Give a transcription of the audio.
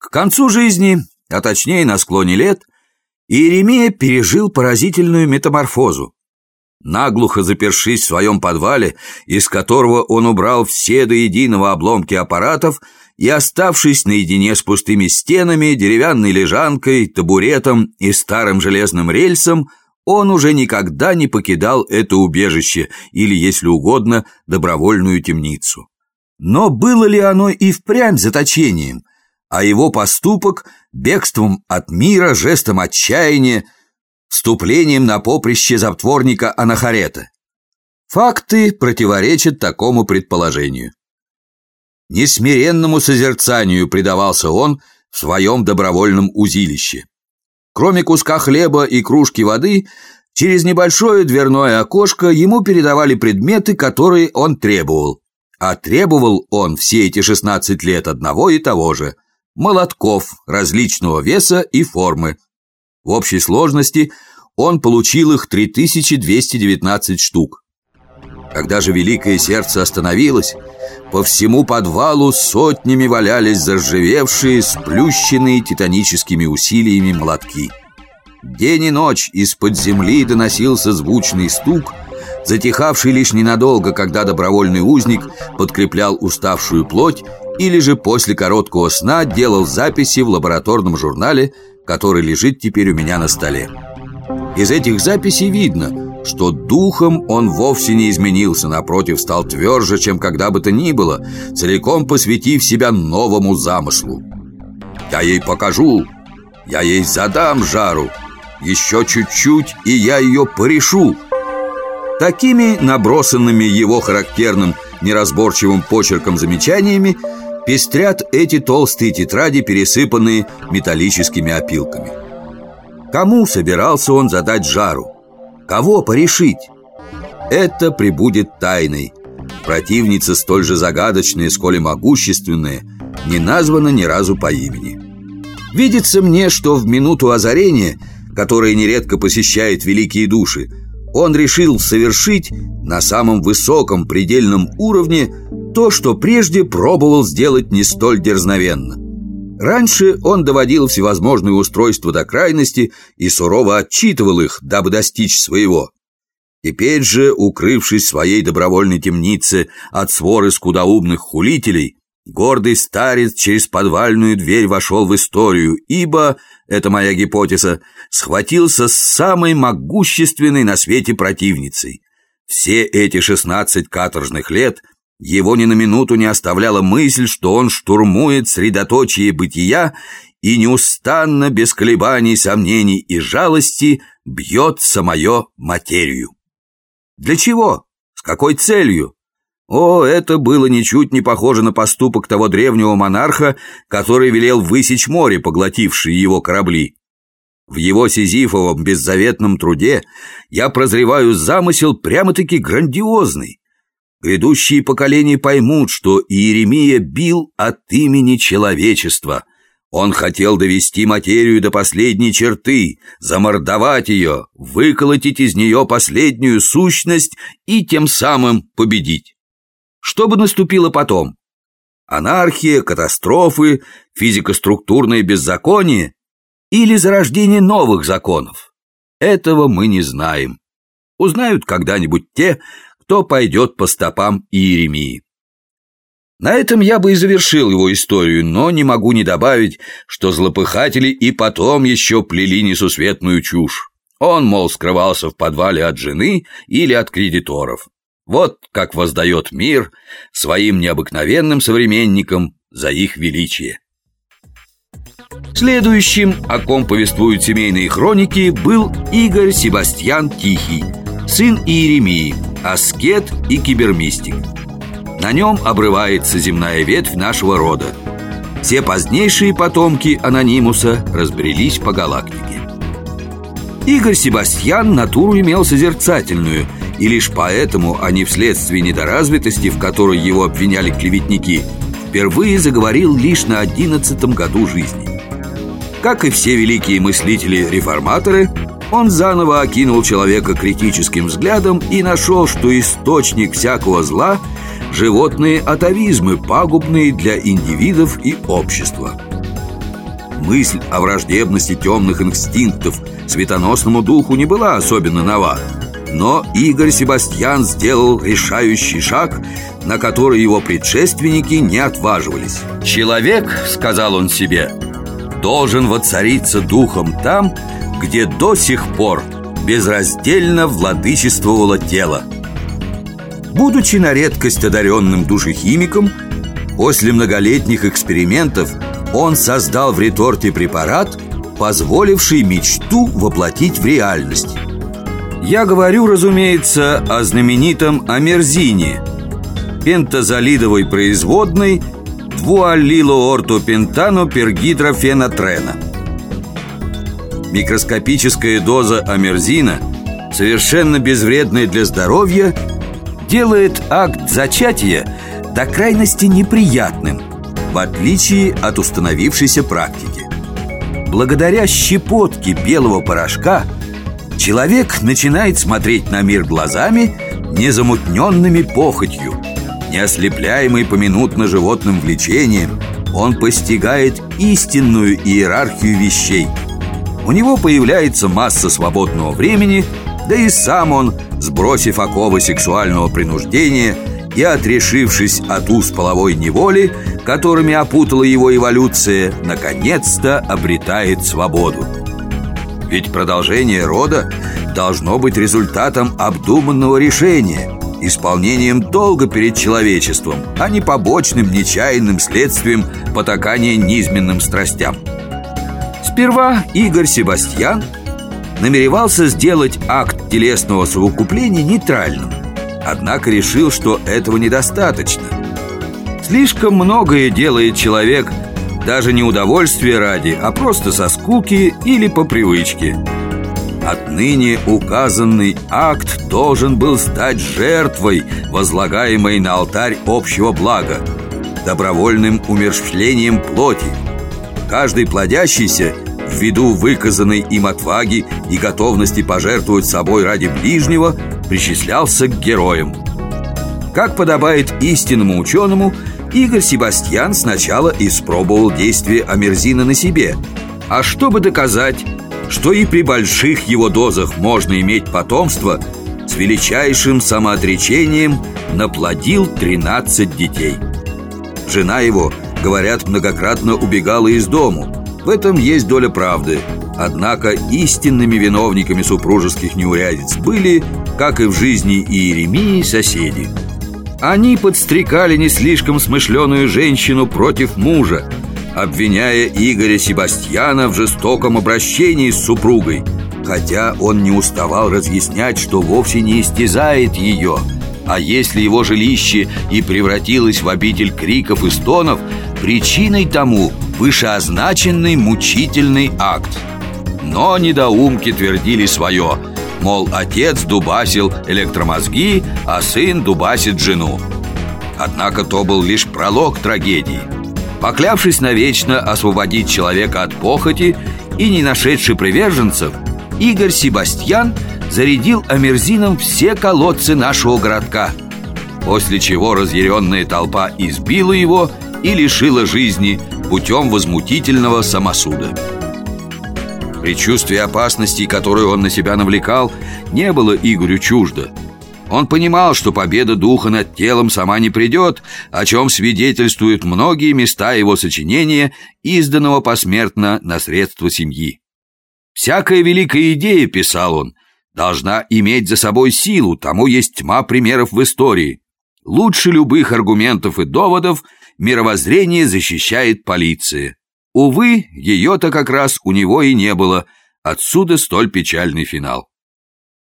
К концу жизни, а точнее на склоне лет, Иеремия пережил поразительную метаморфозу. Наглухо запершись в своем подвале, из которого он убрал все до единого обломки аппаратов и оставшись наедине с пустыми стенами, деревянной лежанкой, табуретом и старым железным рельсом, он уже никогда не покидал это убежище или, если угодно, добровольную темницу. Но было ли оно и впрямь заточением, а его поступок – бегством от мира, жестом отчаяния, вступлением на поприще затворника Анахарета? Факты противоречат такому предположению. Несмиренному созерцанию предавался он в своем добровольном узилище. Кроме куска хлеба и кружки воды, через небольшое дверное окошко ему передавали предметы, которые он требовал. А требовал он все эти 16 лет одного и того же – молотков различного веса и формы. В общей сложности он получил их 3219 штук. Когда же великое сердце остановилось, по всему подвалу сотнями валялись заржавевшие, сплющенные титаническими усилиями молотки. День и ночь из-под земли доносился звучный стук, затихавший лишь ненадолго, когда добровольный узник подкреплял уставшую плоть или же после короткого сна делал записи в лабораторном журнале, который лежит теперь у меня на столе. Из этих записей видно – что духом он вовсе не изменился, напротив, стал тверже, чем когда бы то ни было, целиком посвятив себя новому замыслу. «Я ей покажу, я ей задам жару, еще чуть-чуть, и я ее порешу». Такими набросанными его характерным неразборчивым почерком замечаниями пестрят эти толстые тетради, пересыпанные металлическими опилками. Кому собирался он задать жару? Кого порешить? Это прибудет тайной. Противница столь же загадочная, сколь и могущественная, не названа ни разу по имени. Видится мне, что в минуту озарения, которое нередко посещает великие души, он решил совершить на самом высоком предельном уровне то, что прежде пробовал сделать не столь дерзновенно. Раньше он доводил всевозможные устройства до крайности и сурово отчитывал их, дабы достичь своего. Теперь же, укрывшись в своей добровольной темнице от своры скудоумных хулителей, гордый старец через подвальную дверь вошел в историю, ибо, это моя гипотеза, схватился с самой могущественной на свете противницей. Все эти шестнадцать каторжных лет – его ни на минуту не оставляла мысль, что он штурмует средоточие бытия и неустанно, без колебаний, сомнений и жалости, бьет самое материю. Для чего? С какой целью? О, это было ничуть не похоже на поступок того древнего монарха, который велел высечь море, поглотившие его корабли. В его сизифовом беззаветном труде я прозреваю замысел прямо-таки грандиозный. Грядущие поколения поймут, что Иеремия бил от имени человечества. Он хотел довести материю до последней черты, замордовать ее, выколотить из нее последнюю сущность и тем самым победить. Что бы наступило потом? Анархия, катастрофы, физико-структурное беззаконие или зарождение новых законов? Этого мы не знаем. Узнают когда-нибудь те, кто пойдет по стопам Иеремии. На этом я бы и завершил его историю, но не могу не добавить, что злопыхатели и потом еще плели несусветную чушь. Он, мол, скрывался в подвале от жены или от кредиторов. Вот как воздает мир своим необыкновенным современникам за их величие. Следующим, о ком повествуют семейные хроники, был Игорь Себастьян Тихий, сын Иеремии, аскет и кибермистик. На нем обрывается земная ветвь нашего рода. Все позднейшие потомки анонимуса разбрелись по галактике. Игорь Себастьян натуру имел созерцательную, и лишь поэтому, а не вследствие недоразвитости, в которой его обвиняли клеветники, впервые заговорил лишь на одиннадцатом году жизни. Как и все великие мыслители-реформаторы, он заново окинул человека критическим взглядом и нашел, что источник всякого зла – животные атовизмы, пагубные для индивидов и общества. Мысль о враждебности темных инстинктов светоносному духу не была особенно нова. Но Игорь Себастьян сделал решающий шаг, на который его предшественники не отваживались. «Человек, — сказал он себе, — должен воцариться духом там, где до сих пор безраздельно владычествовало тело». Будучи на редкость одаренным душехимиком, после многолетних экспериментов он создал в реторте препарат, позволивший мечту воплотить в реальность. Я говорю, разумеется, о знаменитом амерзине, пентазолидовой производной двуаллилоортопентано пергидрофенотрена. Микроскопическая доза амерзина, совершенно безвредная для здоровья, делает акт зачатия до крайности неприятным, в отличие от установившейся практики. Благодаря щепотке белого порошка человек начинает смотреть на мир глазами, незамутненными похотью. Не ослепляемый поминутно животным влечением, он постигает истинную иерархию вещей. У него появляется масса свободного времени, да и сам он – сбросив оковы сексуального принуждения и отрешившись от уз половой неволи, которыми опутала его эволюция, наконец-то обретает свободу. Ведь продолжение рода должно быть результатом обдуманного решения, исполнением долга перед человечеством, а не побочным нечаянным следствием потакания низменным страстям. Сперва Игорь Себастьян – намеревался сделать акт телесного совокупления нейтральным Однако решил, что этого недостаточно Слишком многое делает человек Даже не удовольствия ради, а просто со скуки или по привычке Отныне указанный акт должен был стать жертвой, возлагаемой на алтарь общего блага Добровольным умерщвлением плоти Каждый плодящийся ввиду выказанной им отваги и готовности пожертвовать собой ради ближнего, причислялся к героям. Как подобает истинному ученому, Игорь Себастьян сначала испробовал действие Амерзина на себе. А чтобы доказать, что и при больших его дозах можно иметь потомство, с величайшим самоотречением наплодил 13 детей. Жена его, говорят, многократно убегала из дому – в этом есть доля правды Однако истинными виновниками супружеских неурядиц были, как и в жизни Иеремии, соседи Они подстрекали не слишком смышленую женщину против мужа Обвиняя Игоря Себастьяна в жестоком обращении с супругой Хотя он не уставал разъяснять, что вовсе не истязает ее а если его жилище и превратилось в обитель криков и стонов, причиной тому вышеозначенный мучительный акт. Но недоумки твердили свое, мол, отец дубасил электромозги, а сын дубасит жену. Однако то был лишь пролог трагедии. Поклявшись навечно освободить человека от похоти и не нашедший приверженцев, Игорь Себастьян зарядил амерзином все колодцы нашего городка После чего разъяренная толпа избила его и лишила жизни путем возмутительного самосуда. Предчувствие опасностей, которую он на себя навлекал, не было Игорю чуждо. Он понимал, что победа духа над телом сама не придет, о чем свидетельствуют многие места его сочинения, изданного посмертно на средства семьи. «Всякая великая идея», — писал он, — «должна иметь за собой силу, тому есть тьма примеров в истории. Лучше любых аргументов и доводов — мировоззрение защищает полиция. Увы, ее-то как раз у него и не было. Отсюда столь печальный финал.